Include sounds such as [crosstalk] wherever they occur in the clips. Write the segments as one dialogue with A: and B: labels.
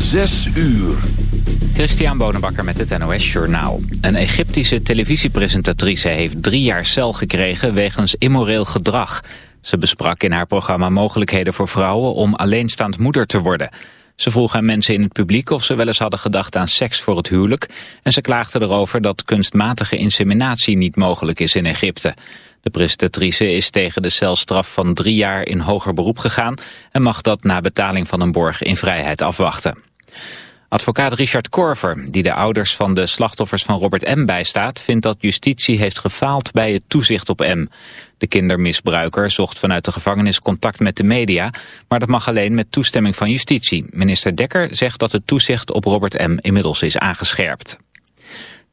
A: Zes uur.
B: Christian Bonenbakker met het NOS Journaal. Een Egyptische televisiepresentatrice heeft drie jaar cel gekregen wegens immoreel gedrag. Ze besprak in haar programma mogelijkheden voor vrouwen om alleenstaand moeder te worden. Ze vroeg aan mensen in het publiek of ze wel eens hadden gedacht aan seks voor het huwelijk. En ze klaagde erover dat kunstmatige inseminatie niet mogelijk is in Egypte. De presentatrice is tegen de celstraf van drie jaar in hoger beroep gegaan... en mag dat na betaling van een borg in vrijheid afwachten. Advocaat Richard Korver, die de ouders van de slachtoffers van Robert M. bijstaat... vindt dat justitie heeft gefaald bij het toezicht op M. De kindermisbruiker zocht vanuit de gevangenis contact met de media... maar dat mag alleen met toestemming van justitie. Minister Dekker zegt dat het toezicht op Robert M. inmiddels is aangescherpt.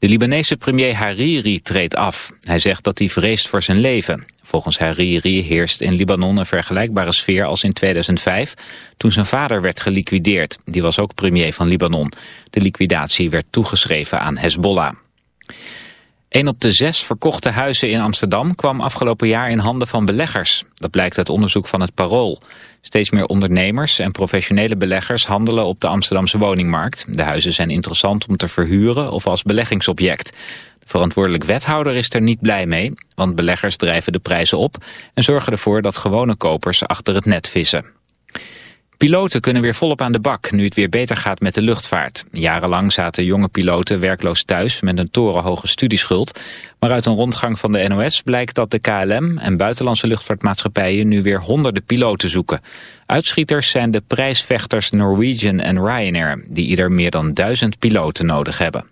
B: De Libanese premier Hariri treedt af. Hij zegt dat hij vreest voor zijn leven. Volgens Hariri heerst in Libanon een vergelijkbare sfeer als in 2005... toen zijn vader werd geliquideerd. Die was ook premier van Libanon. De liquidatie werd toegeschreven aan Hezbollah. Een op de zes verkochte huizen in Amsterdam kwam afgelopen jaar in handen van beleggers. Dat blijkt uit onderzoek van het Parool. Steeds meer ondernemers en professionele beleggers handelen op de Amsterdamse woningmarkt. De huizen zijn interessant om te verhuren of als beleggingsobject. De verantwoordelijk wethouder is er niet blij mee, want beleggers drijven de prijzen op en zorgen ervoor dat gewone kopers achter het net vissen. Piloten kunnen weer volop aan de bak, nu het weer beter gaat met de luchtvaart. Jarenlang zaten jonge piloten werkloos thuis met een torenhoge studieschuld. Maar uit een rondgang van de NOS blijkt dat de KLM en buitenlandse luchtvaartmaatschappijen nu weer honderden piloten zoeken. Uitschieters zijn de prijsvechters Norwegian en Ryanair, die ieder meer dan duizend piloten nodig hebben.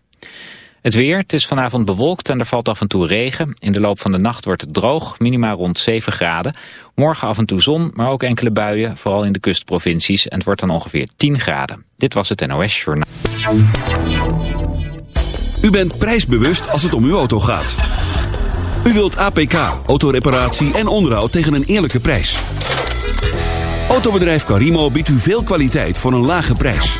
B: Het weer, het is vanavond bewolkt en er valt af en toe regen. In de loop van de nacht wordt het droog, minimaal rond 7 graden. Morgen af en toe zon, maar ook enkele buien, vooral in de kustprovincies. En het wordt dan ongeveer 10 graden. Dit was het NOS Journaal.
A: U bent prijsbewust als het om uw auto gaat. U wilt APK, autoreparatie en onderhoud tegen een eerlijke prijs. Autobedrijf Carimo biedt u veel kwaliteit voor een lage prijs.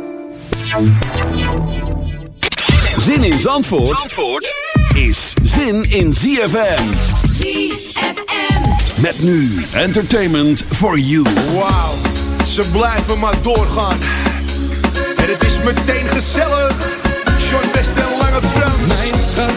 A: Zin in Zandvoort, Zandvoort is zin in ZFM.
C: ZFM.
A: Met nu entertainment for you.
D: Wauw, ze blijven maar doorgaan. En het is meteen gezellig. Short West en Lange Frans.
E: Mijn schat,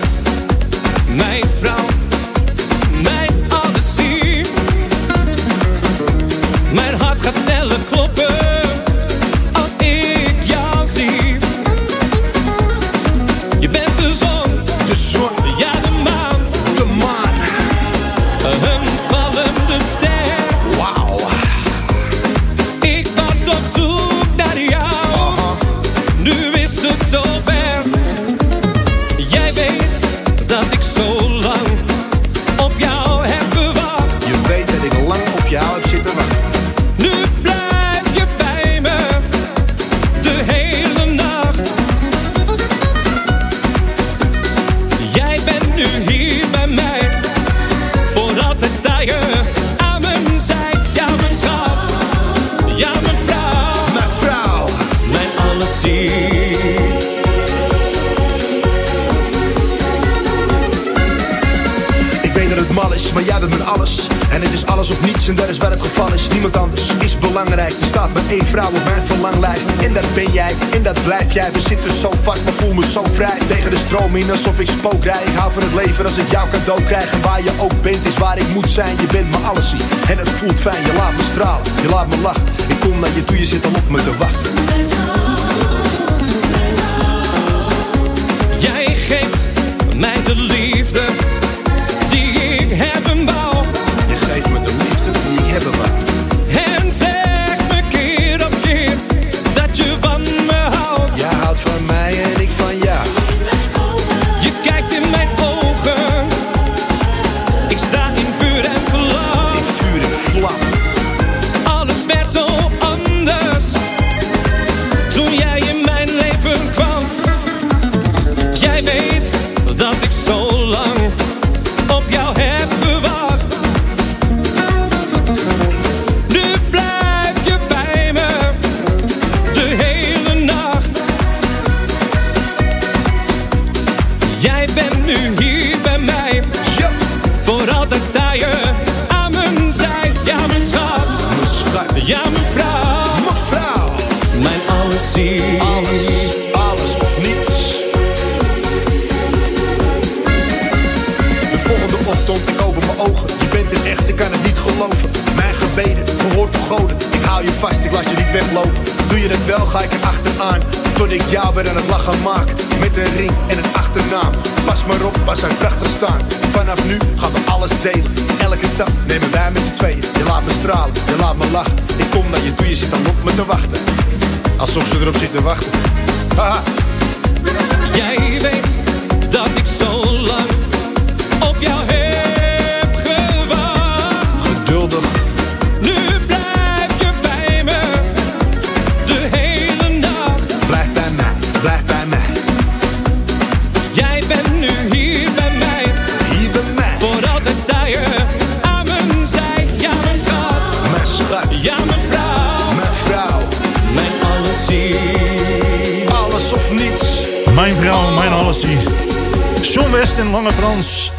D: in, zie.
E: Alles,
D: alles of niets. De volgende ochtend, ik open mijn ogen. Je bent er echt, ik kan het niet geloven. Mijn gebeden, gehoord door goden. Ik hou je vast, ik laat je niet weglopen. Doe je dat wel, ga ik er achteraan. Tot ik jou weer aan het lachen maak. Met een ring en een achternaam. Pas maar op, pas zijn prachtig staan. Vanaf nu gaan we alles delen. Elke stap nemen wij met z'n tweeën. Je laat me stralen, je laat me lachen. Ik kom naar je toe, je zit dan op me te wachten. Alsof ze erop zitten wachten. Haha.
E: Jij weet dat ik zo
F: allesie. John West en Lange Frans.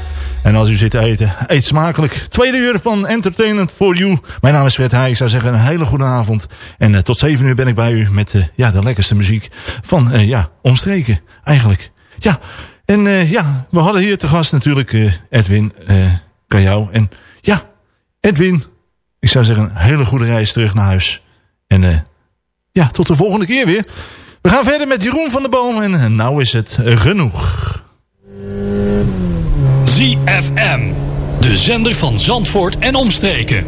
F: En als u zit te eten, eet smakelijk. Tweede uur van Entertainment for You. Mijn naam is Fred Heij. Ik zou zeggen een hele goede avond. En eh, tot zeven uur ben ik bij u met eh, ja, de lekkerste muziek van eh, ja, omstreken eigenlijk. Ja, en ja, we hadden hier te gast natuurlijk Edwin Kajau. En ja, Edwin, ik zou zeggen een hele goede reis terug naar huis. En ja, tot de volgende keer weer. We gaan verder met Jeroen van der Boom en eh, nou is het eh, genoeg.
G: ZFM. De zender van Zandvoort en omstreken.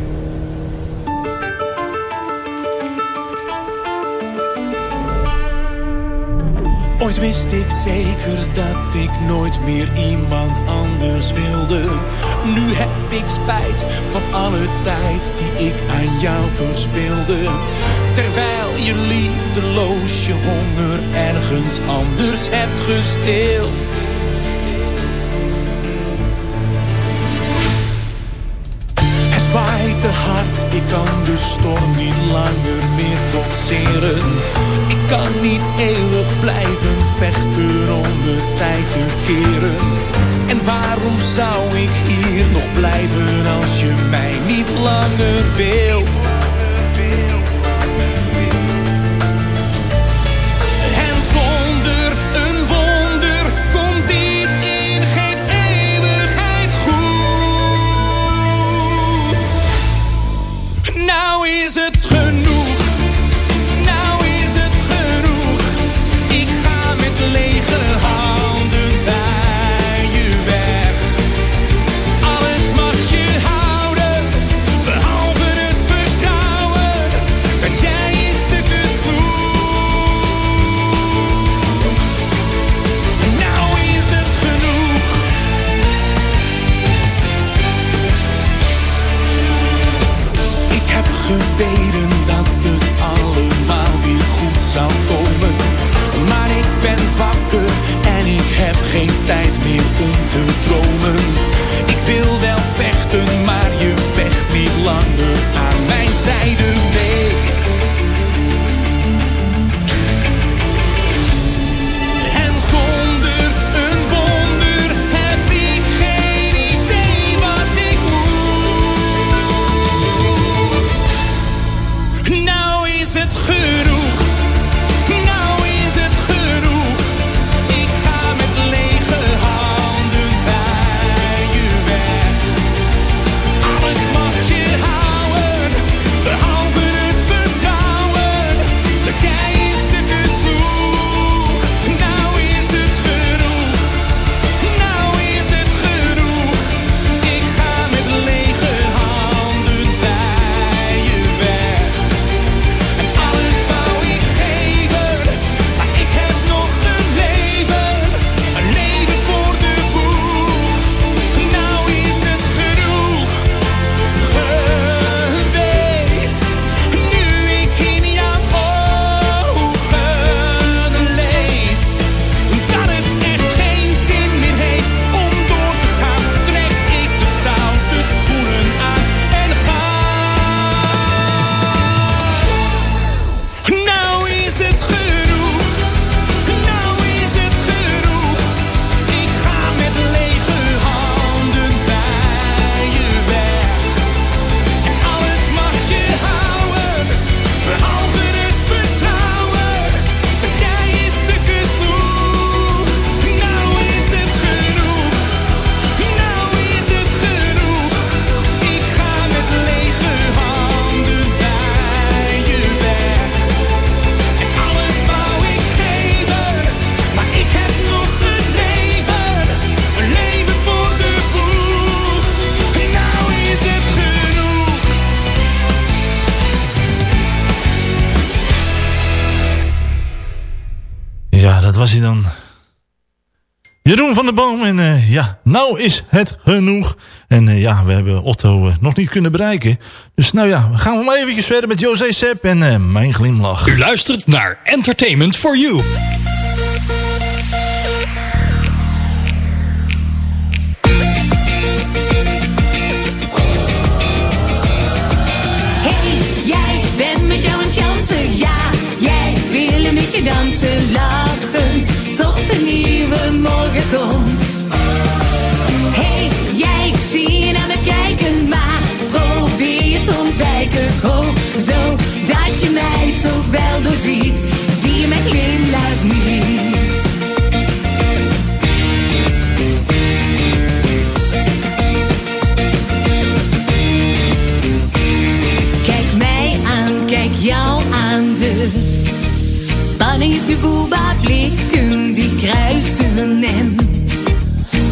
H: Ooit wist ik zeker dat ik nooit meer iemand anders wilde. Nu heb ik spijt van alle tijd die ik aan jou verspilde. Terwijl je liefdeloos je honger ergens anders hebt gestild. Ik kan de storm niet langer meer trotseren. Ik kan niet eeuwig blijven vechten om de tijd te keren. En waarom zou ik hier nog blijven als je mij niet langer wilt? Geen tijd meer om te dromen. Ik wil wel vechten, maar je vecht niet langer aan mijn zijde
F: was hij dan. Jeroen van der Boom. En uh, ja, nou is het genoeg. En uh, ja, we hebben Otto uh, nog niet kunnen bereiken. Dus nou ja, gaan we maar eventjes verder met José Sepp en Mijn Glimlach.
G: U luistert naar Entertainment for You.
C: Hey, jij bent met jou een chance, ja. Jij wil een beetje dansen, komt. Hey, jij, ik zie je naar me kijken, maar probeer te ontwijken. Hoop zo dat je mij toch wel doorziet, zie je mijn glimlach niet. Kijk mij aan, kijk jou aan, de spanning is nu voelbaar, blikken kruisen en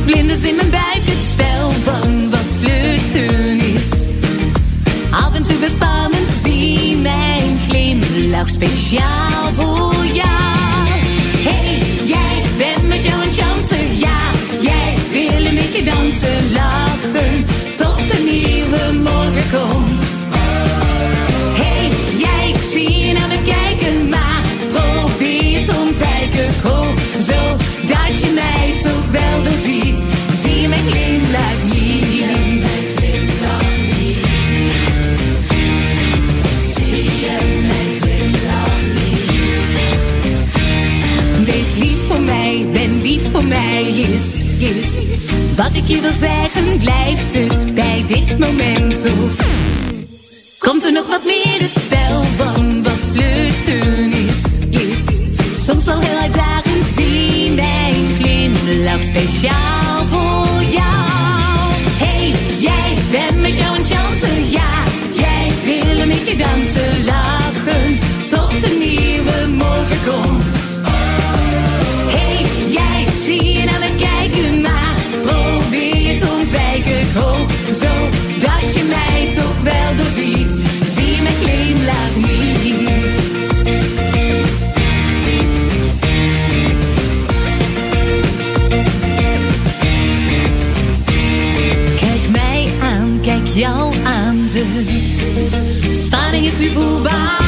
C: vlinders in mijn buik, het spel van wat flirten is. Af en toe bespannend, zie mijn glimlach speciaal voor jou. Hey, jij bent met jou een chance, ja, jij wil een beetje dansen, lachen, is, is. Wat ik je wil zeggen, blijft het bij dit moment of... Komt er nog wat meer? Het spel van wat flirten is, is. Soms al heel uitdagend, zie mijn glimlach speciaal voor spanning is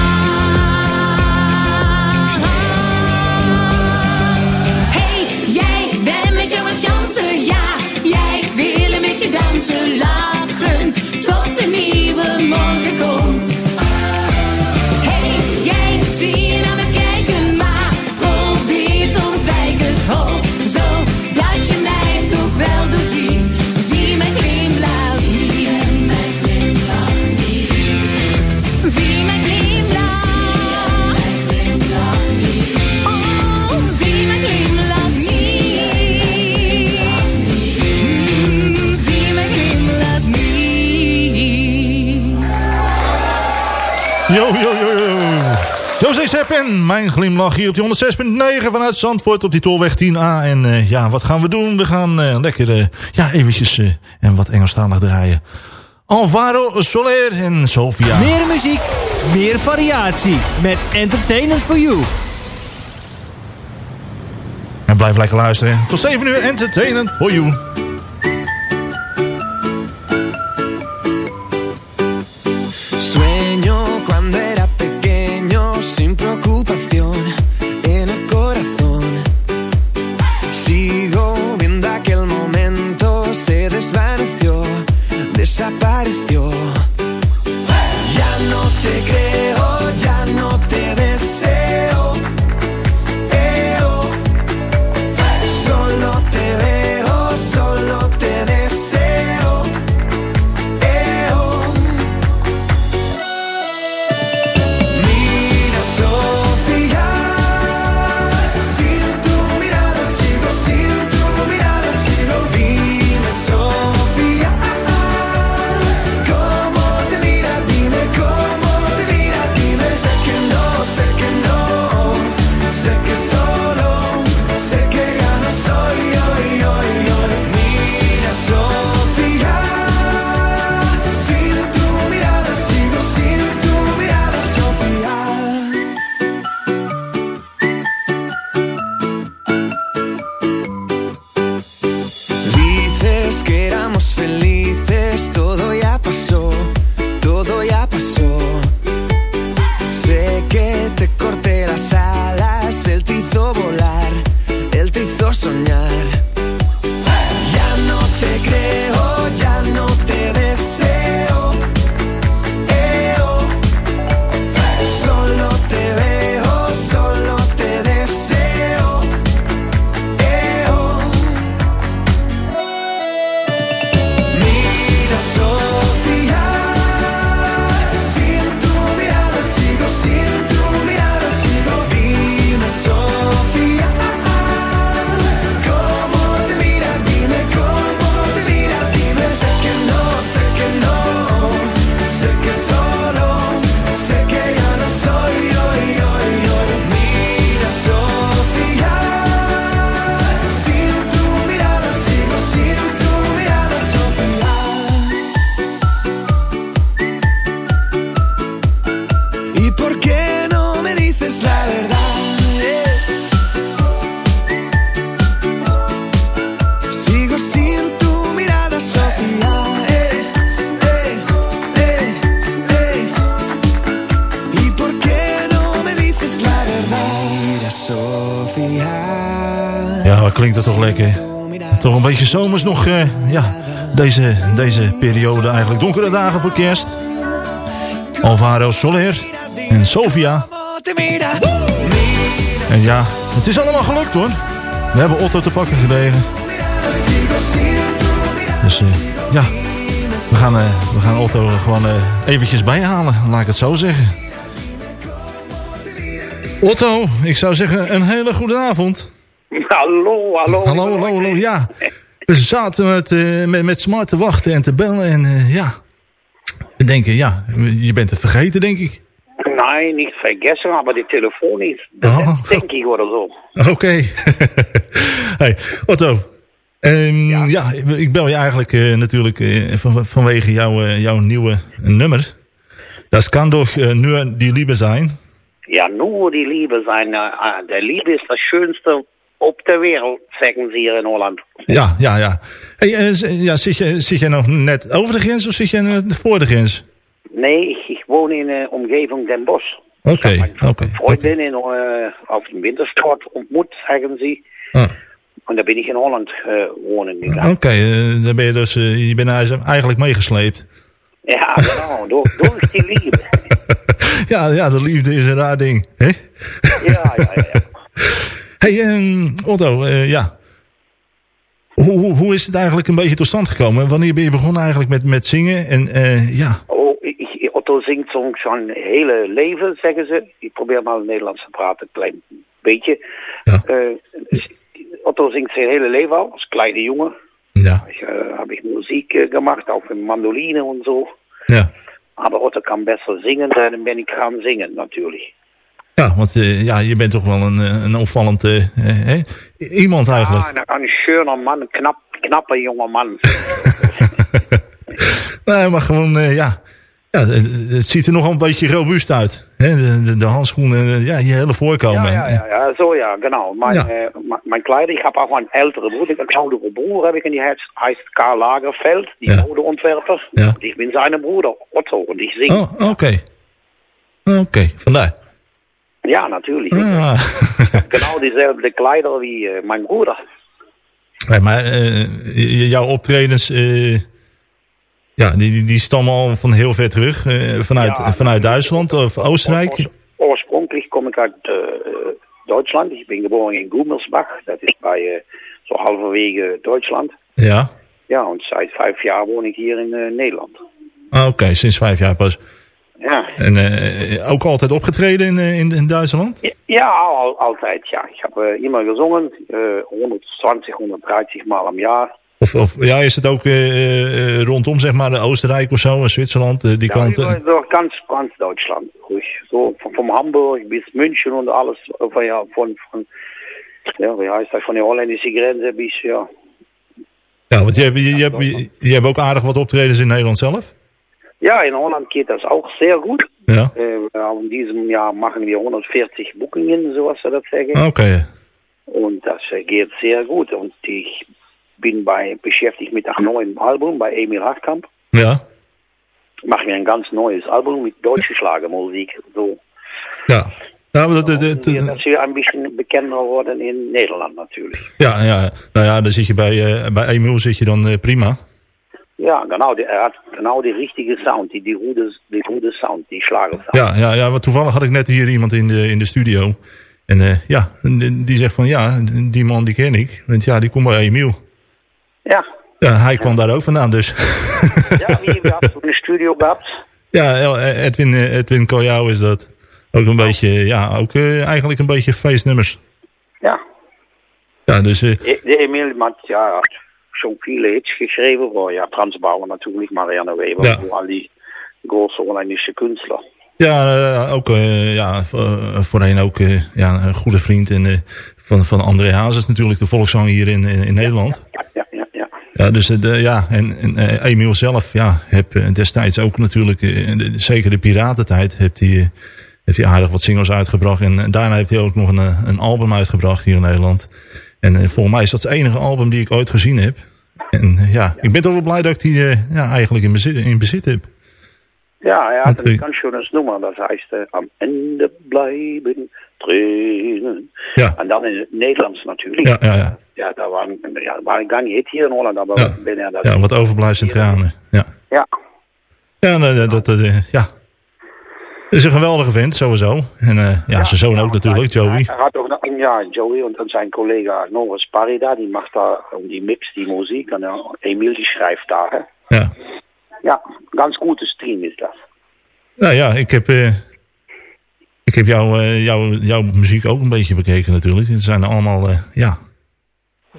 F: José Sepp en mijn glimlach hier op die 106.9 vanuit Zandvoort op die tolweg 10A. En eh, ja, wat gaan we doen? We gaan eh, lekker, eh, ja, eventjes en wat Engelstalig draaien. Alvaro Soler en Sofia.
I: Meer muziek, meer variatie. Met Entertainment for You.
F: En blijf lekker luisteren. Tot 7 uur entertainment for you. Beetje zomers nog, eh, ja, deze, deze periode eigenlijk. Donkere dagen voor kerst. Alvaro Soler en Sofia. En ja, het is allemaal gelukt hoor. We hebben Otto te pakken gekregen. Dus eh, ja, we gaan, eh, we gaan Otto gewoon eventjes bijhalen, laat ik het zo zeggen. Otto, ik zou zeggen een hele goede avond.
J: Hallo, hallo.
F: Hallo, hallo, hallo, ja. We zaten met, eh, met, met smart te wachten en te bellen en eh, ja. We denken, ja, je bent het vergeten denk ik.
J: Nee, niet vergessen, maar die telefoon is
F: Oh.
J: denk ik oder zo.
F: Oké. [laughs] hey, Otto. Ehm, ja. ik bel je eigenlijk eh, natuurlijk van, vanwege jouw, jouw nieuwe nummer. Dat kan toch nur die Liebe zijn?
J: Ja, nur die Liebe sein. äh, äh, Der Liebe ist das Schönste op der Wereld, zeggen ze hier in Holland.
F: Ja, ja, ja. Hey, eh, ja zit, je, zit je nog net over de grens of zit je net voor de grens?
J: Nee, ik, woon in de omgeving Den Bosch.
F: Oké, oké.
J: Freundin in, äh, auf dem Wintersport ontmoet, zeggen ze.
F: Ah.
J: En daar ben ik in Holland wonen gegaan.
F: Oké, eh, dan ben je dus, eh, je bent eigenlijk meegesleept.
J: Ja, genau, door, door die Liebe. [laughs]
F: Ja, ja, de liefde is een raar ding. Hè?
J: Ja, ja, ja.
F: Hey, ehm, Otto, eh, ja. Hoe, hoe, hoe is het eigenlijk een beetje tot stand gekomen? Wanneer ben je begonnen eigenlijk met, met zingen? En eh, ja,
J: Oh, ik, ik- Otto zingt zo'n zo'n hele leven, zeggen ze. Ik probeer maar Nederlands te praten, een klein beetje. Eh, Otto zingt zijn hele leven al, als kleine jongen.
F: Ja.
J: Habe ich Musik äh, gemacht, auch mit Mandoline und so.
F: Ja.
J: Aber Otto kann besser singen, dann bin ich gaan zingen, natürlich.
F: Ja want eh, ja, je bent toch wel een, eh, een opvallend eh, hè? iemand eigenlijk.
J: Ah, een, een schöner man, een knap, knappe jonge man. [laughs]
F: Nee, maar gewoon, eh, ja. ja, het het ziet er nog een beetje robuust uit. Hè? De, de, de handschoenen, ja, je hele voorkomen.
J: Ja, ja, ja, so ja, genau. Mein,
F: Ja.
J: Äh, mein- Kleider, ich habe auch einen älteren Bruder, einen oudere Bruder habe ich, und die heißt, heißt Karl Lagerfeld, die
F: Ja.
J: Modeontwerper.
F: Ja.
J: Und ich bin seine Bruder, Otto, und ich singe.
F: Oh, oké. Oké, vandaar.
J: Ja, natürlich.
F: Ah. [laughs]
J: Genau dieselbe Kleider wie mein Bruder.
F: Nee, maar eh, jouw optredens, eh, ja, die, die, stammen al van heel ver terug. eh, vanuit, vanuit Duitsland of Oostenrijk.
J: Oorspronklich komme ich aus äh, Deutschland. Ich bin geboren in Gummersbach. Das ist bei äh, so halverwege Deutschland.
F: Ja.
J: Ja, und seit vijf jaar woon ik hier in Nederland.
F: Ah, Oké, sinds vijf jaar pas.
J: Ja,
F: En eh, ook altijd opgetreden in, eh, in, in Duitsland?
J: ja al, altijd. Ja, ik heb äh, immer gezongen. Äh, 120, 130 Mal am Jaar.
F: Of, of ja, is het ook rondom zeg maar Oostenrijk of zo, en Zwitserland, die
J: Ja,
F: kanten?
J: door, door ganz, ganz Deutschland. Ruhig. So von, vom Hamburg bis München und alles. Von, ja, von, von, ja, wie heißt das? Von der holländischen Grenze bis, ja.
F: Ja, want je hebt, je, je, je, je hebt ook aardig wat optredens in Nederland zelf?
J: Ja, in Holland geht das auch sehr gut.
F: Ja.
J: Äh, in diesem Jahr machen wir 140 Bookingen, so was wir das sagen.
F: Oké.
J: Und das äh, geht sehr gut. Und ich bin bei, beschäftigt mit einem neuen Album bei Emil Hartkamp.
F: Ja.
J: Machen wir ein ganz neues Album mit deutscher Schlagermusik. So,
F: Ja. Ja, maar dat, dat, dat-
J: dass wir ein bisschen bekannter worden in Nederland natürlich.
F: ja, ja, nou ja, dan zit je bij, eh, bij Emil zit je dan eh, prima.
J: Ja, genau, die, er hat genau die richtige Sound, die, die, gute, die Sound, die Schlagersound.
F: Ja, ja, ja, want toevallig had ik net hier iemand in de, in de studio. En eh, ja, die zegt van ja, die man die ken ik. Want ja, die komt bij Emiel.
J: Ja.
F: Ja, hij kwam daar ook vandaan dus.
J: Ja, wie, in de studio gehabt? [laughs]
F: ja, El- Edwin, eh, Edwin Koljauw is dat. Ook een beetje, ja, ook eh, eigenlijk een beetje feestnummers.
J: Ja.
F: Ja, dus
J: De, de Emil hat ja viele Hits geschrieben, wo ja Transbauer natürlich, Marianne Weber,
F: Ja.
J: all die große holländische Künstler.
F: ja, eh, ook eh, ja, voor- voorheen ook eh, ja, een goede vriend en, eh, van, van André Hazes natuurlijk, de volkszanger hier in, in, Nederland.
J: Ja, ja, ja.
F: Ja, dus eh, de, ja, en, en eh, Emiel zelf, ja, heb eh, destijds ook natuurlijk, eh, de- zeker de piratentijd, heeft hij, eh, heeft hij aardig wat singles uitgebracht. En, eh, daarna heeft hij ook nog een, eh, een album uitgebracht hier in Nederland. En eh, volgens mij is dat het enige album die ik ooit gezien heb. En eh, ja, ik ben toch wel blij dat ik die eh, ja, eigenlijk in bezit, in bezit heb.
J: Ja, ein
F: Natürlich.
J: ganz schönes Nummer, das heißt äh, Am Ende bleiben Tränen.
F: Ja. Ja.
J: En dan in het Nederlands natuurlijk.
F: Ja, ja, ja.
J: Ja, daar waren, ja, waren gar niet hier in Holland, maar
F: Ja.
J: binnen dat.
F: Ja, wat overblijft zijn tranen. Ja.
J: Ja.
F: Ja, dat, dat, ja. Is een geweldige vent, sowieso. En eh, ja, zijn zoon ook natuurlijk, Joey.
J: Hij had ook ja, Joey en dan zijn collega Norris Parida, die macht daar die Mix, die Musik. En uh, Emil, die schrijft daar. Hè.
F: Ja.
J: Ja, ganz gute stream is dat.
F: Nou ja, ik heb, eh, ik heb jou, eh, jouw, jouw muziek ook een beetje bekeken natuurlijk. Het zijn allemaal, eh, ja,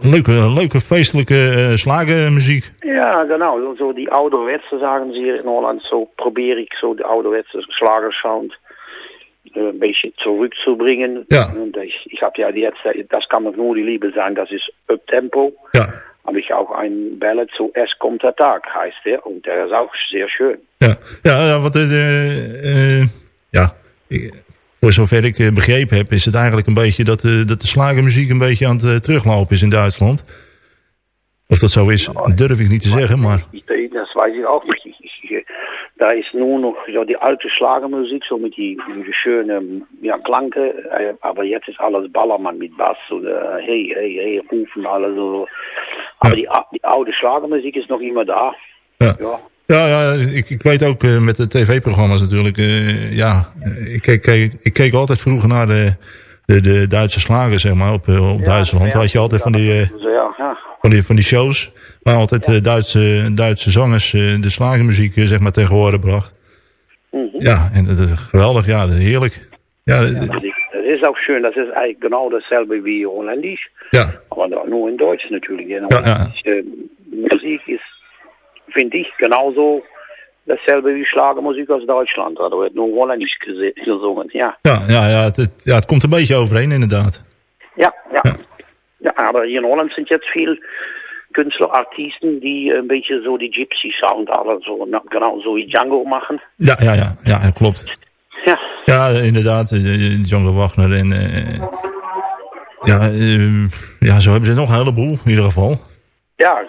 F: leuke, leuke feestelijke eh slagenmuziek.
J: Ja, genau. So die ouderwetse, sagen sie hier in Holland. So probeer ik so de ouderwetse Schlagersound äh, ein bisschen zurückzubringen.
F: Ja.
J: Und ich, ich habe ja jetzt, das kann doch nur die Liebe sein, das ist Uptempo.
F: Ja.
J: Habe ich auch einen Ballad, so Es kommt der Tag heißt der. Und der ist auch sehr schön.
F: Ja, ja, ja wat, eh, eh, ja, ik- voor zover ik eh, begrepen heb, is het eigenlijk een beetje dat, eh, dat de slagermuziek een beetje aan het eh, teruglopen is in Duitsland. Of dat zo is, durf ik niet te zeggen, maar
J: Ich, das weiß ich auch nicht. Ich, ich, ich, da ist nur noch so die alte Schlagermusik, so mit die, die schönen ja, Klanke. Aber jetzt ist alles Ballermann mit Bass und äh, hey, hey, hey, rufen alle so. Aber die, die oude Schlagermusik ist noch immer da.
F: Ja.
J: Ja.
F: Ja, ja ik, ik weet ook eh, met de tv-programma's natuurlijk. eh, ja, ik keek, keek, ik keek altijd vroeger naar de, de, de Duitse slagen, zeg maar, op, eh, op Duitsland. Had je altijd van die, van die, van die shows waar altijd Duitse, Duitse zangers de slagermuziek eh, zeg maar, tegen horen bracht. Ja, en dat is geweldig, ja, dat is heerlijk. Ja,
J: das ist auch schön, das ist eigentlich genau dasselbe wie Holländisch.
F: ja,
J: da, nur in Deutsch natürlich. Ja,
F: Ja.
J: Äh, Musik ist, finde ich, genauso dasselbe wie Schlagermusik aus Deutschland. Da wird nur Holländisch gesungen. Ja.
F: ja, ja, ja, het, ja, het komt een beetje overeen inderdaad.
J: Ja, ja. Ja, aber hier in Holland sind jetzt viel Künstler, Artisten, die ein bisschen so die Gypsy-Sound, so, na, genau so wie Django machen.
F: Ja, ja, ja, ja, klopt.
J: Ja.
F: Ja, inderdaad, eh, eh, Django Wagner en... eh, ja, eh, ja, zo hebben ze nog een heleboel, in ieder geval.
J: Ja,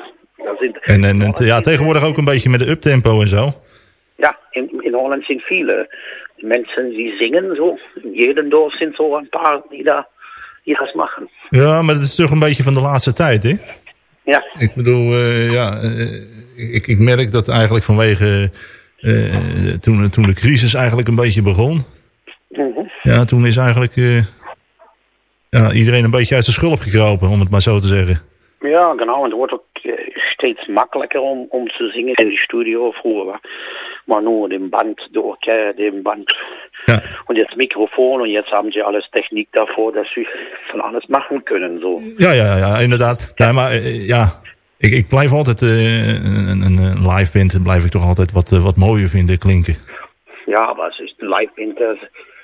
F: En, en, en ja, tegenwoordig ook een beetje met de uptempo en zo.
J: ja in, in Holland sind viele Menschen, die singen so. In jedem Dorf sind so ein paar, die da, die das machen.
F: Ja, maar dat is toch een beetje van de laatste tijd, hè?
J: Ja.
F: Ik bedoel, eh, ja, eh, ik, ik merk dat eigenlijk vanwege... eh, toen, toen de crisis eigenlijk een beetje begon...
J: Mhm.
F: Ja, toen is eigenlijk eh, ja, iedereen een beetje uit zijn schulp gekropen, om het maar zo te zeggen.
J: Ja, genau. Und es wird auch äh, stets makkelijker um, um zu singen in die Studio. War man nur den Band, der Orchester, den Band.
F: Ja.
J: Und jetzt Mikrofon und jetzt haben sie alles Technik davor, dass sie von alles machen können. So.
F: Ja, ja, ja, inderdaad. Ja, maar eh, ja, ik, ik blijf altijd eh, een, een, een live band, blijf ik toch altijd wat, eh, wat mooier vinden klinken.
J: Ja, aber es ist ein Live-Band, das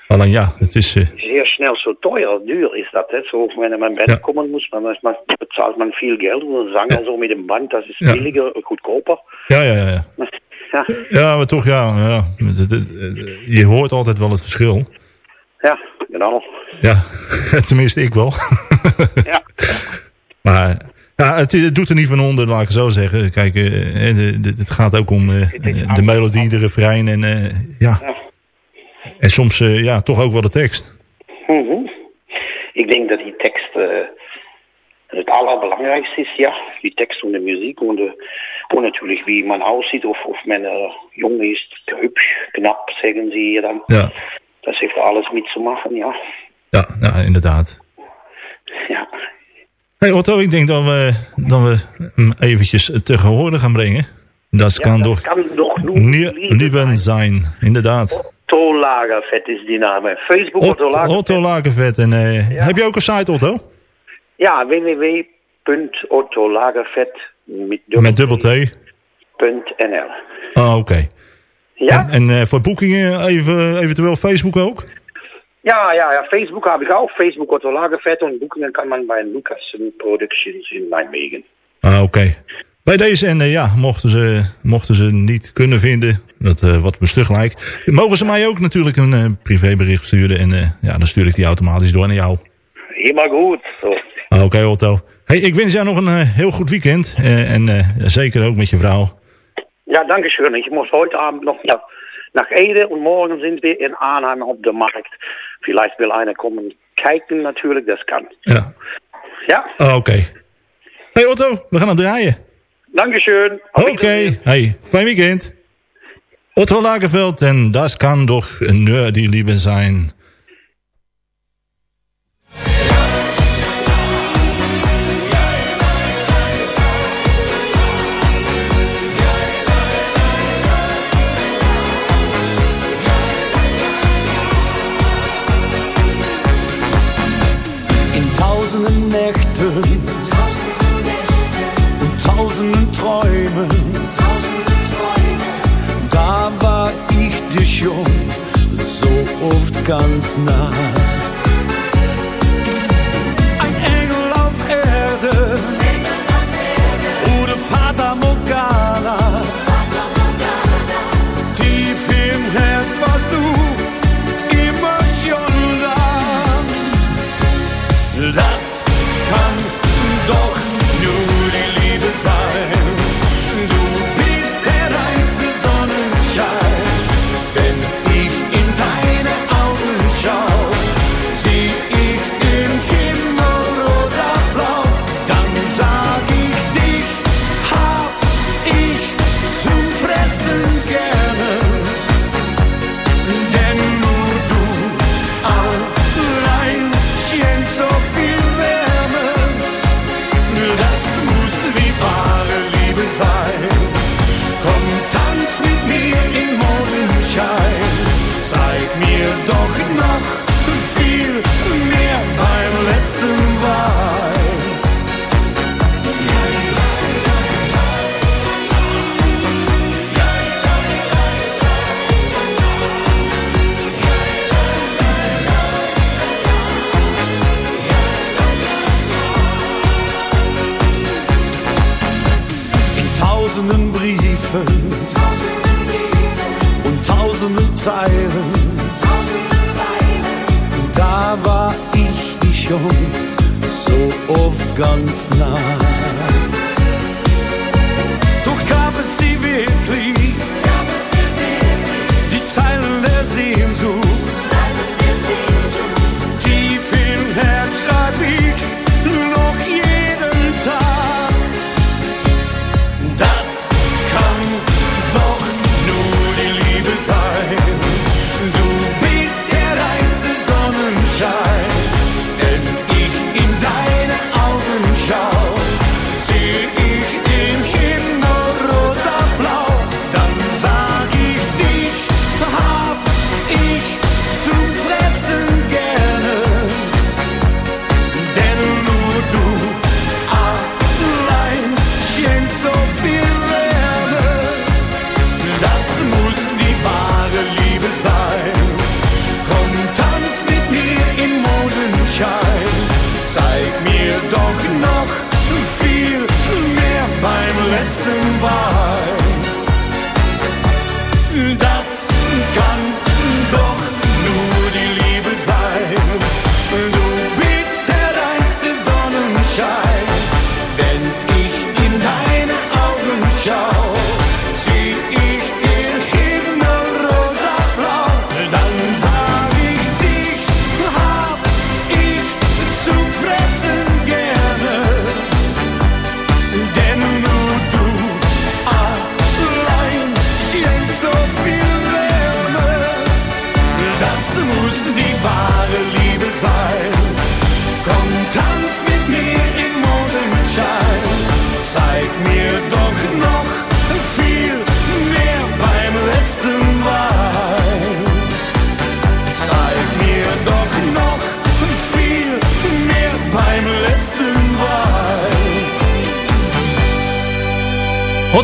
F: Alleen ja, het is... eh,
J: sehr schnell so teuer, duur ist das. Hè? So, wenn man Band kommen muss, man, man bezahlt man viel Geld und Sanger so mit dem Band, das ist
F: Ja.
J: billiger, goedkoper.
F: ja, ja, ja, ja.
J: Ja,
F: Ja, maar toch, ja, ja. Het- het- het- Je hoort altijd wel het verschil.
J: ja genau.
F: Ja, [laughs] tenminste ik wel. [laughs]
J: Ja.
F: Maar ja, het, het doet er niet van onder, laat ik het zo zeggen. Kijk, eh, de- de- het gaat ook om eh, de melodie, de refrein en eh, ja. En soms eh, ja, toch ook wel de tekst.
J: Mhm. Ik denk dat die tekst äh, het allerbelangrijkste ist, ja. Die und die Musik und, äh, und natürlich wie man aussieht, of, of men äh, jung ist, hübsch, knapp, sagen sie hier dann.
F: Ja,
J: Das heeft alles mit zu machen, ja.
F: ja, ja inderdaad.
J: Ja.
F: Hey Otto, ik denk dat we, dat we hem eventjes te gehoorde gaan brengen. Dat kan
J: das
F: toch
J: Liebe
F: Lieben zijn, inderdaad.
J: Otto Lagerfett is die naam. Facebook Otto
F: Otto,
J: Lagerfett.
F: Otto Lagervet. En, Heb je ook een site, Otto?
J: Ja, www.ottolagerfett met
F: Met dubbel T?
J: .nl.
F: Ah, oké.
J: Ja?
F: En, en eh, voor boekingen even, eventueel Facebook ook?
J: Ja, ja, ja, Facebook habe ich auch. Facebook Otto Lagerfett und Buchungen kann man bei Lucas Productions in Nijmegen.
F: Ah, oké. Bij deze, en ja, mochten ze, mochten ze niet kunnen vinden, dat eh, wat me stug lijkt, mogen ze mij ook natuurlijk een eh, privébericht sturen. En eh, ja, dan stuur ik die automatisch door naar jou.
J: Helemaal goed.
F: Ah, oké, Otto. Hey, ik wens jou nog een heel goed weekend. en zeker ook met je vrouw.
J: Ja, dankjewel Ik moest heute Abend nog naar, naar Ede en morgen zijn we in Arnhem op de Markt. Vielleicht wil einer komen kijken natuurlijk, dat kan.
F: Ja.
J: Ja.
F: Ah, oké. Hey Otto, we gaan het draaien.
J: Dankeschön.
F: Oké, okay. hey, fijn weekend. Otto Lagerveld en Das
H: kann doch nerd die Liebe sein. ruft ganz nah. tausenden Briefen, und tausenden Zeilen. tausenden Da war ich dich schon so oft ganz nah. It's the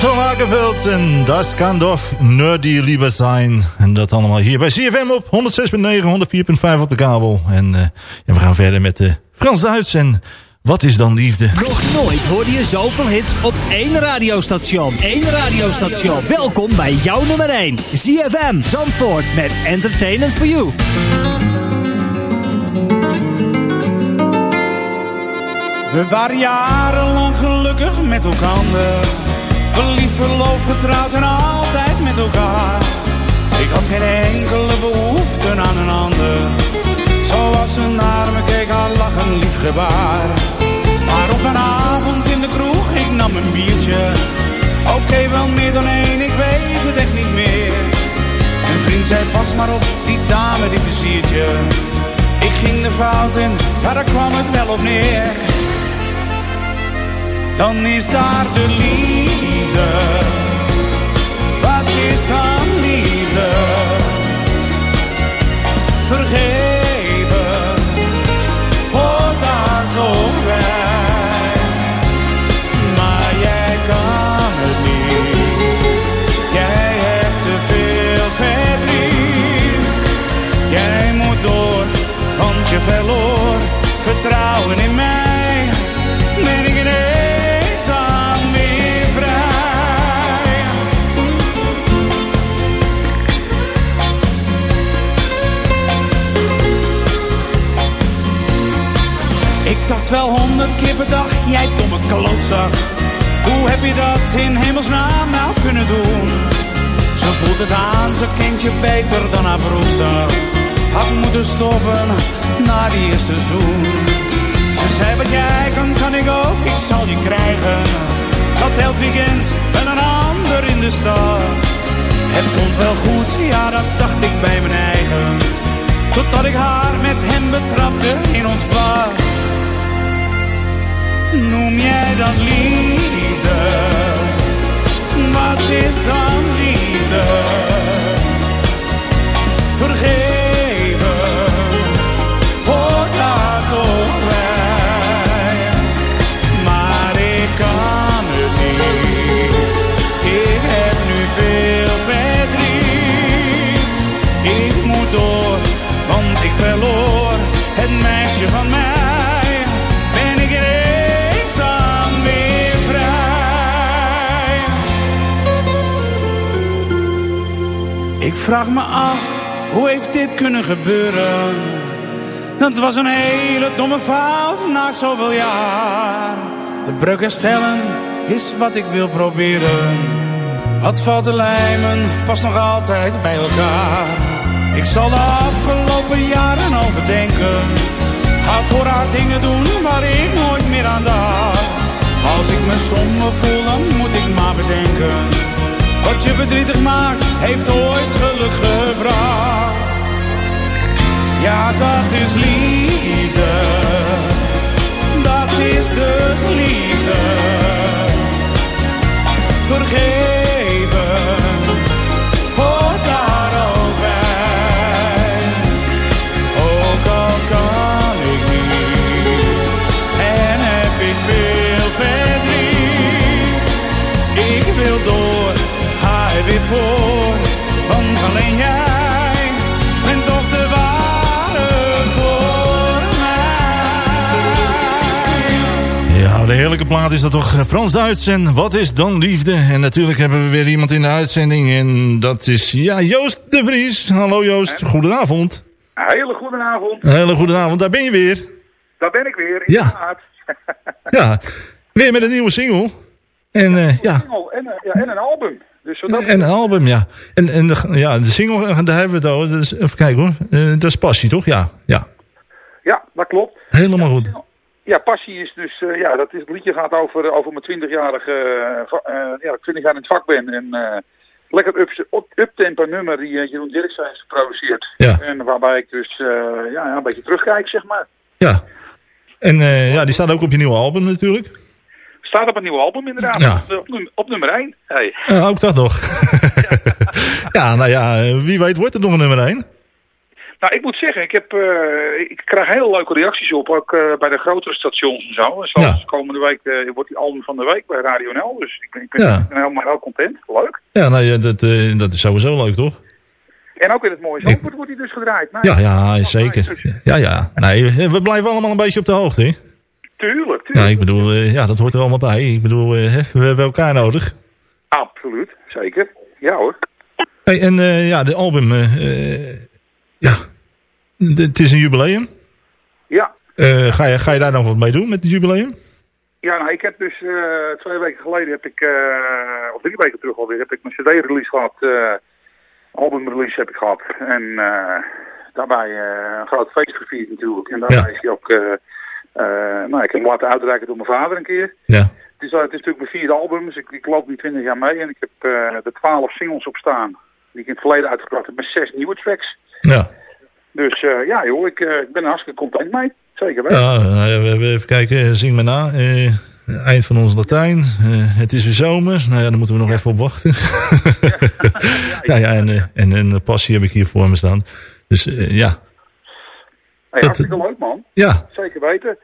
F: Van Akenveld en dat kan doch nerdy lieber zijn. En dat allemaal hier bij CFM op 106.9, 104.5 op de kabel. Eh, en, we gaan verder met de Frans Duits en Wat is dan liefde?
I: Nog nooit hoorde je zoveel hits op één radiostation. Eén radiostation. Welkom bij jouw nummer 1. CFM Zandvoort met Entertainment for You.
K: We waren jarenlang gelukkig met elkaar. Verliefd, verloofd, getrouwd en altijd met elkaar. Ik had geen enkele behoefte aan een ander. Zo was ze naar me, keek haar lachen, lief gebaar. Maar op een avond in de kroeg, ik nam een biertje. Oké, okay, wel meer dan één, ik weet het echt niet meer. Een vriend zei, pas maar op, die dame, die pleziert je. Ik ging de fout in, maar daar kwam het wel op neer. Dan is daar de liefde wat is dan liefde? Vergeven, hoort daar toch bij. Maar jij kan het niet. Jij hebt te veel verdriet. Jij moet door, want je verloor vertrouwen in mij. Dacht wel honderd keer per dag, jij domme klootzak. Hoe heb je dat in hemelsnaam nou kunnen doen? Ze voelt het aan, ze kent je beter dan haar broekzak. Had moeten stoppen na die eerste zoen. Ze zei wat jij kan, kan ik ook, ik zal je krijgen. Zat elk weekend met een ander in de stad. Het komt wel goed, ja dat dacht ik bij mijn eigen. Totdat ik haar met hem betrapte in ons bad. Noem jij dat liefde? Wat is dan liefde? Vergeven, hoort daar toch bij. Maar ik kan het niet. Ik heb nu veel verdriet. Ik moet door, want ik verloor vraag me af, hoe heeft dit kunnen gebeuren? Dat was een hele domme fout na zoveel jaar. De breuk herstellen is wat ik wil proberen. Wat valt te lijmen, past nog altijd bij elkaar. Ik zal de afgelopen jaren overdenken. Ga voor haar dingen doen waar ik nooit meer aan dacht. Als ik me somber voel, dan moet ik maar bedenken. Wat je verdrietig maakt, heeft ooit geluk gebracht. Ja, dat is liefde. De
F: heerlijke plaat is dat toch eh, Frans Duits en wat is dan liefde? En natuurlijk hebben we weer iemand in de uitzending en dat is ja, Joost de Vries. Hallo Joost, goedenavond.
L: Een hele goede avond.
F: Een hele goede avond, daar ben je weer.
L: Daar ben ik weer,
F: Ja.
L: inderdaad. [laughs]
F: Ja, weer met een nieuwe single. En eh, ja,
L: Single En, een- ja, en een album. Dus dat
F: en een album, ja. En, en de, ja, de single, eh, daar hebben we het over. Dus, even kijken hoor, Eh, dat is Passie toch? Ja, ja.
L: Ja, dat klopt.
F: helemaal goed.
L: Ja, Passie is dus, eh, ja, dat is, het liedje gaat over, over mijn 20-jarige, eh, eh, ja, dat ik 20 jaar in het vak ben. En lekker up- up- up-tempo nummer die Jeroen Dirksen heeft geproduceerd.
F: Ja.
L: En waarbij ik dus, ja, ja, een beetje terugkijk, zeg maar.
F: Ja. En ja, die staat ook op je nieuwe album natuurlijk.
L: Staat op een nieuw album inderdaad,
F: Ja.
L: op, op, num- op nummer 1. Hey.
F: Ja, ook dat nog. [laughs] ja, nou ja, wie weet wordt het nog een nummer 1.
L: Nou, ik moet zeggen, ik, heb, eh, ik krijg heel leuke reacties op, ook eh, bij de grotere stations en zo. En zoals komende week eh, wordt die album van de week bij Radio NL, dus ik, ben- ik ben,
F: Ja.
L: helemaal heel content. Leuk.
F: Ja, nou ja, dat, dat is sowieso leuk toch?
L: En ook in het mooie Zandvoort wordt hij dus gedraaid. Nou,
F: Ja, ja, zeker. Ja, ja. Nee, we blijven allemaal een beetje op de hoogte, hè?
L: Tuurlijk, tuurlijk.
F: Ja, ik bedoel, ja, dat hoort er allemaal bij. Ik bedoel, hè, we hebben elkaar nodig.
L: Absoluut, zeker. Ja hoor.
F: Hey, en ja, de album, ja, het is een jubileum.
L: Ja.
F: Eh, ga, je, ga je daar nog wat mee doen met het jubileum?
L: Ja, nou, ik heb dus eh, twee weken geleden heb ik, eh, of drie weken terug alweer, heb ik mijn cd-release gehad. eh album-release heb ik gehad. En daarbij een groot feest gevierd natuurlijk. En daarbij is hij ook, nou, ik heb hem laten uitreiken door mijn vader een keer.
F: Ja.
L: Het is, het is natuurlijk mijn vierde album, dus ik, ik loop nu 20 jaar mee en ik heb er 12 singles op staan. Die ik in het verleden uitgebracht heb met zes nieuwe tracks.
F: Ja.
L: Dus uh, ja joh, ik, uh, ik ben er hartstikke content mee. Zeker weten.
F: Ja, we even kijken, zing maar na. eind van ons Latijn. het is weer zomer. Nou ja, daar moeten we nog ja. even op wachten. ja, [laughs] ja, ja, en, en, passie heb ik hier voor me staan. Dus ja.
L: Hey, hartstikke leuk man.
F: Ja.
L: Zeker weten.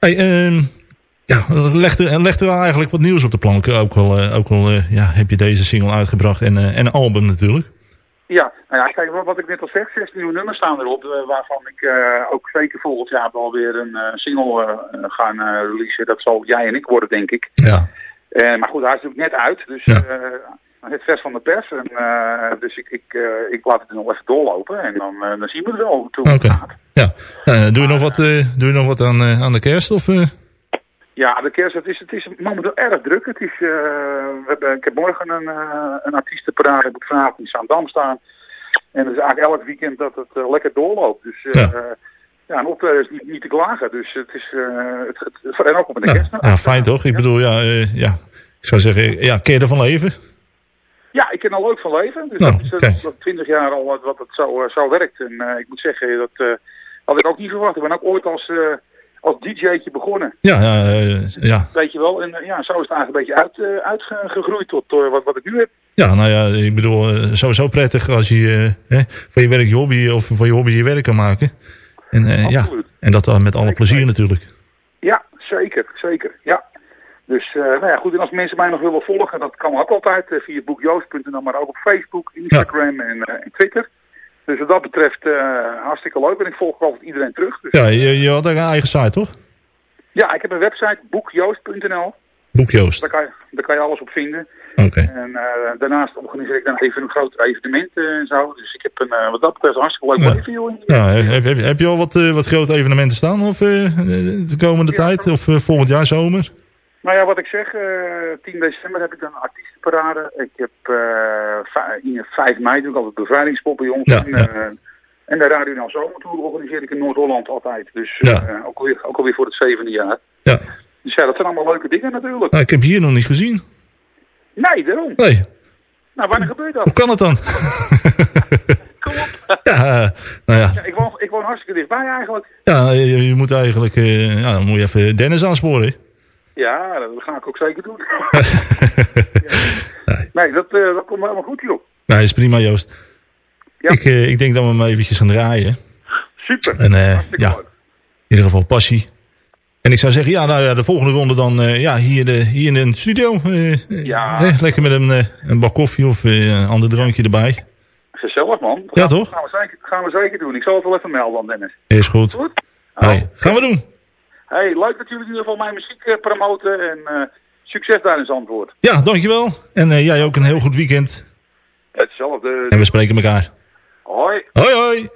F: Hey, uh, ja, leg er, leg er eigenlijk wat nieuws op de plank. Ook al, ook al ja, heb je deze single uitgebracht en, en een album natuurlijk.
L: Ja, nou ja, kijk, wat ik net al zeg, 16 nieuwe nummers staan erop, uh, waarvan ik uh, ook zeker volgend jaar wel weer een uh, single gaan releasen. Dat zal jij en ik worden, denk ik.
F: Ja.
L: maar goed, hij is natuurlijk net uit, dus
F: ja.
L: het vers van de pers. En, dus ik, ik, ik laat het nog even doorlopen en dan, dan zien we het wel hoe het
F: okay.
L: gaat.
F: Ja. doe, je nog wat, doe je nog wat aan, aan de kerst? Of,
L: ja, de kerst, het is, het is momenteel erg druk. Het is, uh, we hebben, ik heb morgen een, uh, een artiestenparade. Ik moet vanavond in Zaandam staan. En het is eigenlijk elk weekend dat het uh, lekker doorloopt. Dus
F: ja.
L: ja, een optreden is niet, niet te klagen. Dus het is, het, het, het, en ook op de kerst.
F: Ja, ja, fijn toch? Ik bedoel, ja, ja, ik zou zeggen, ja, je ervan leven?
L: Ja, ik ken al leuk van leven. Dus
F: nou,
L: dat is okay. dat 20 jaar al wat, wat het zo, zo werkt. En ik moet zeggen, dat had ik ook niet verwacht. Ik ben ook ooit als als DJ'tje begonnen.
F: Ja, uh, ja.
L: Weet je wel, en uh, ja, zo is het eigenlijk een beetje uit, uh, uitgegroeid tot wat, wat ik nu heb.
F: Ja, nou ja, ik bedoel, sowieso prettig als je van je werk je hobby of van je hobby je werk kan maken. En, ja, en dat dan met alle
L: zeker.
F: plezier natuurlijk.
L: Ja, zeker, zeker, ja. Dus, nou ja, goed, en als mensen mij nog willen volgen, dat kan ook altijd via boekjoost.nl, maar ook op Facebook, Instagram ja. en, en Twitter. Dus wat dat betreft uh, hartstikke leuk. En ik volg altijd iedereen terug. Dus,
F: ja, je, je had een eigen site, toch?
L: Ja, ik heb een website, boekjoost.nl.
F: Boekjoost.
L: Daar kan, je, daar kan je alles op vinden.
F: Oké. Okay.
L: En uh, daarnaast organiseer ik dan even een groot evenement en uh, zo. Dus ik heb een, uh, wat dat betreft een hartstikke leuk leven, joh.
F: Ja, heb, heb, heb, je al wat, wat grote evenementen staan of, de komende ja, tijd? Of volgend jaar zomer?
L: Nou ja, wat ik zeg, 10 december heb ik dan een artiestenparade. Ik heb uh, 5 mei doe ik altijd bevrijdingspop bij ons.
F: Ja,
L: en,
F: ja.
L: uh, en de Radio Nou Zomertour organiseer ik in Noord-Holland altijd. Dus
F: ja.
L: uh, ook, alweer, ook alweer voor het zevende jaar.
F: Ja.
L: Dus ja, dat zijn allemaal leuke dingen natuurlijk.
F: Nou, ik heb hier nog niet gezien.
L: Nee, daarom.
F: Nee.
L: Nou, wanneer gebeurt dat?
F: Hoe kan het dan? [laughs]
L: Kom op.
F: Ja, nou ja.
L: ja ik, woon, ik woon hartstikke dichtbij eigenlijk.
F: Ja, je, je moet eigenlijk, ja, dan moet je even Dennis aansporen.
L: Ja, dat ga ik ook zeker doen. [laughs] nee. nee, dat, uh, dat komt helemaal goed, joh.
F: Nee, is prima, Joost. Ja. Ik, uh, ik denk dat we hem eventjes gaan draaien.
L: Super.
F: En uh, ja,
L: leuk.
F: in ieder geval passie. En ik zou zeggen, ja, nou ja, de volgende ronde dan ja, hier, de, hier in de studio.
L: ja.
F: Hè, lekker met een, een bak koffie of een ander drankje erbij.
L: Gezellig, man. Dat
F: ja,
L: gaan,
F: toch?
L: Gaan we, zeker, gaan we zeker doen. Ik zal het wel even melden dan, Dennis.
F: Is goed.
L: Goed?
F: Hey, oh. gaan we doen.
L: Hey, leuk dat jullie in ieder geval mijn muziek uh, promoten en uh, succes daar in Zandvoort.
F: Ja, dankjewel. En uh, jij ook een heel goed weekend.
L: Hetzelfde.
F: En we spreken elkaar.
L: Hoi.
F: Hoi, hoi.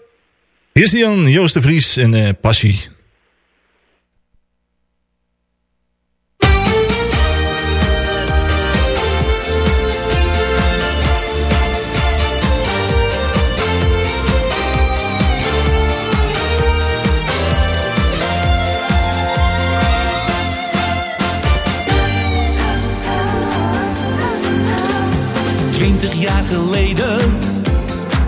F: Hier is Jan, Joost de Vries en Passie.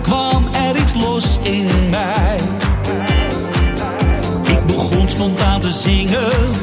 H: Kwam er iets los in mij. Ik begon spontaan te zingen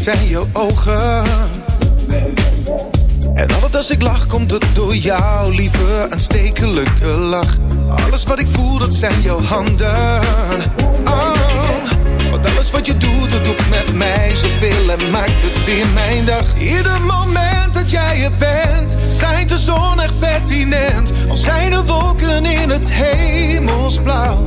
M: Zijn jouw ogen. En altijd als ik lach, komt het door jouw lieve, aanstekelijke lach. Alles wat ik voel, dat zijn jouw handen. Oh, want alles wat je doet, dat doet met mij zoveel en maakt het weer mijn dag. Ieder moment dat jij er bent, schijnt de zon echt pertinent. Al zijn er wolken in het hemelsblauw.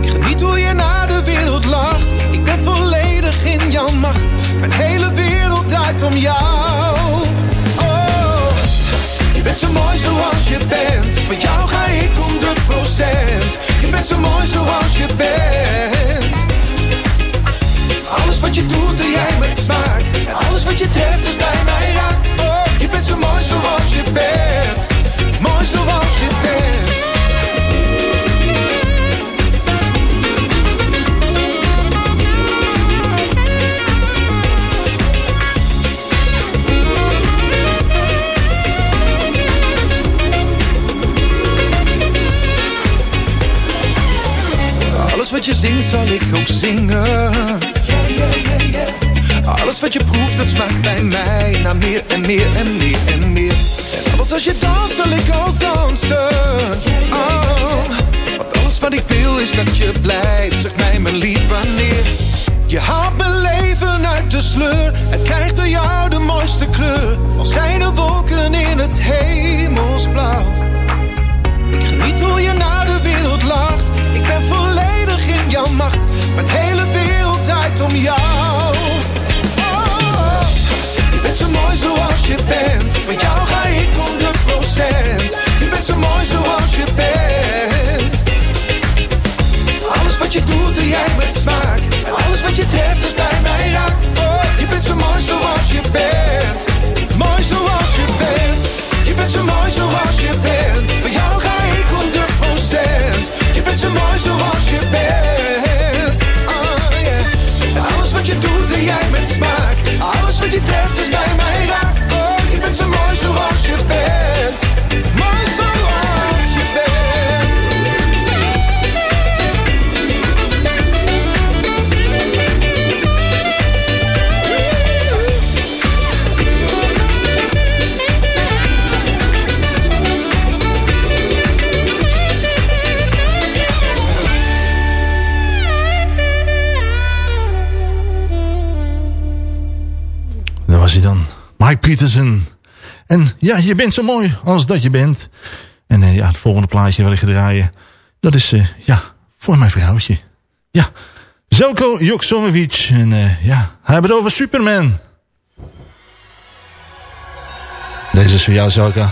M: Ik geniet hoe je naar de wereld lacht. Ik ben volledig in jouw macht. Mijn hele wereld draait om jou. Oh, je bent zo mooi zoals je bent. Voor jou ga ik 100%. Je bent zo mooi zoals je bent. Alles wat je doet, doe jij met smaak. En alles wat je treft is bij mij raak. Oh, je bent zo mooi zoals je bent. Alles wat je zingt zal ik ook zingen. Alles wat je proeft, dat smaakt bij mij naar meer en meer en meer en meer. En als je danst, zal ik ook dansen. Oh, want alles wat ik wil is dat je blijft. Zeg mij, mijn lief, wanneer. Je haalt mijn leven uit de sleur. Het krijgt door jou de mooiste kleur. Al zijn er wolken in het hemelsblauw. Ik geniet hoe je naar de wereld lacht. Macht. Mijn hele wereld draait om jou. Oh, je bent zo mooi zoals je bent. Voor jou ga ik 100%. Je bent zo mooi zoals je bent. Alles wat je doet, doe jij met smaak. En alles wat je treft is bij mij raak. Oh, je bent zo mooi zoals je bent. Mooi zoals je bent. Je bent zo mooi zoals je bent. Voor jou ga ik 100%. Je bent zo mooi zoals je bent. Jij met smaak. Alles wat je treft is bij mij
F: Mike Peterson. En ja, je bent zo mooi als dat je bent. En eh, ja, het volgende plaatje wil ik ga draaien. Dat is, eh, ja, voor mijn vrouwtje. Ja, Zelko Joksomovic. En eh, ja, hij heeft het over Superman. Deze is voor jou, Zelko.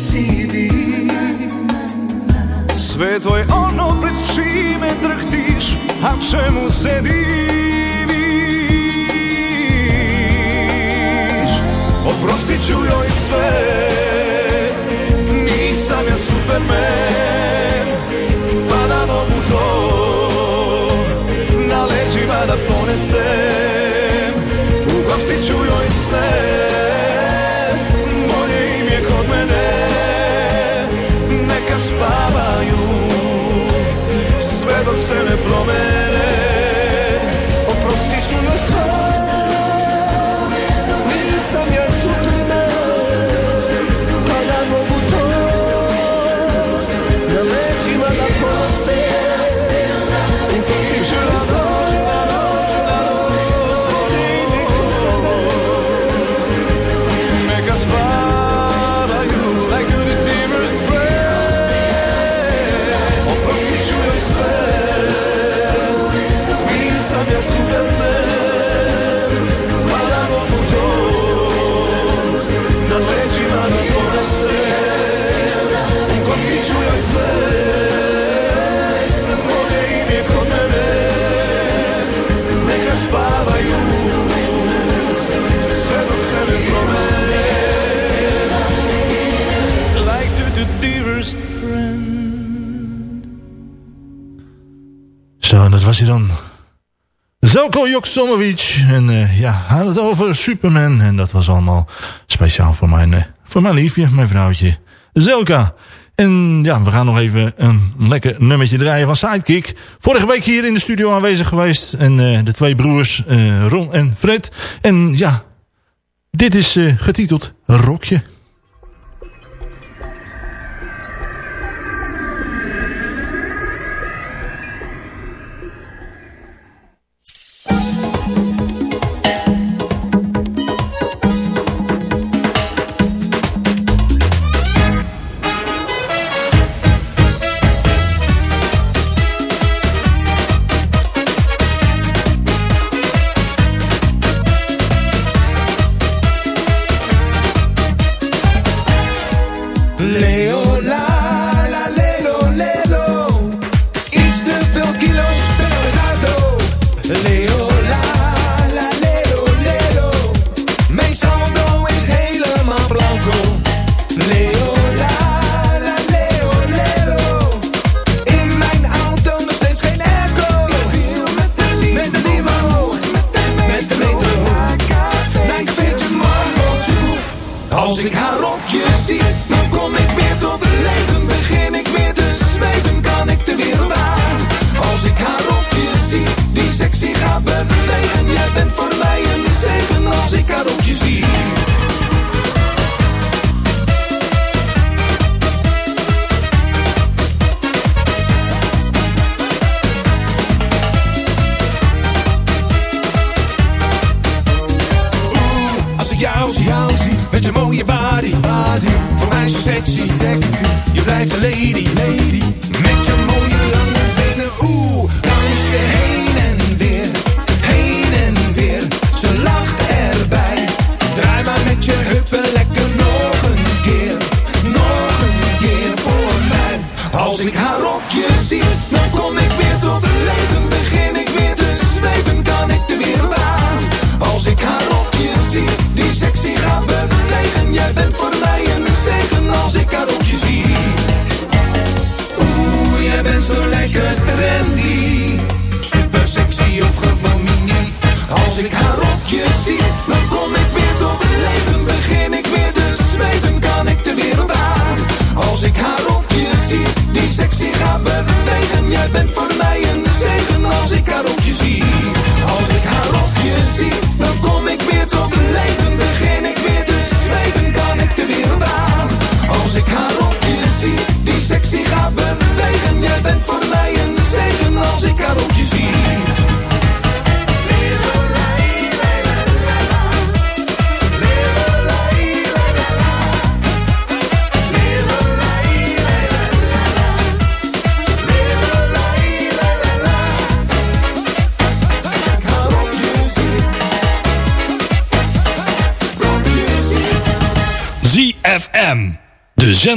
N: sidi Sve to je ono pred čime drhtiš A čemu se diviš? Oprostit ću joj sve Nisam ja supermen, Padam u to Na leđima da ponesem. Ugostit ću joj sve
M: ξενεπρό was hij dan. Zelko Joksomovic En eh, ja, had het over Superman. En dat was allemaal speciaal voor mijn, eh, voor mijn liefje, mijn vrouwtje. Zelka. En ja, we gaan nog even een lekker nummertje draaien van Sidekick. Vorige week hier in de studio aanwezig geweest. En eh, de twee broers Ron en Fred. En ja, dit is getiteld Rokje.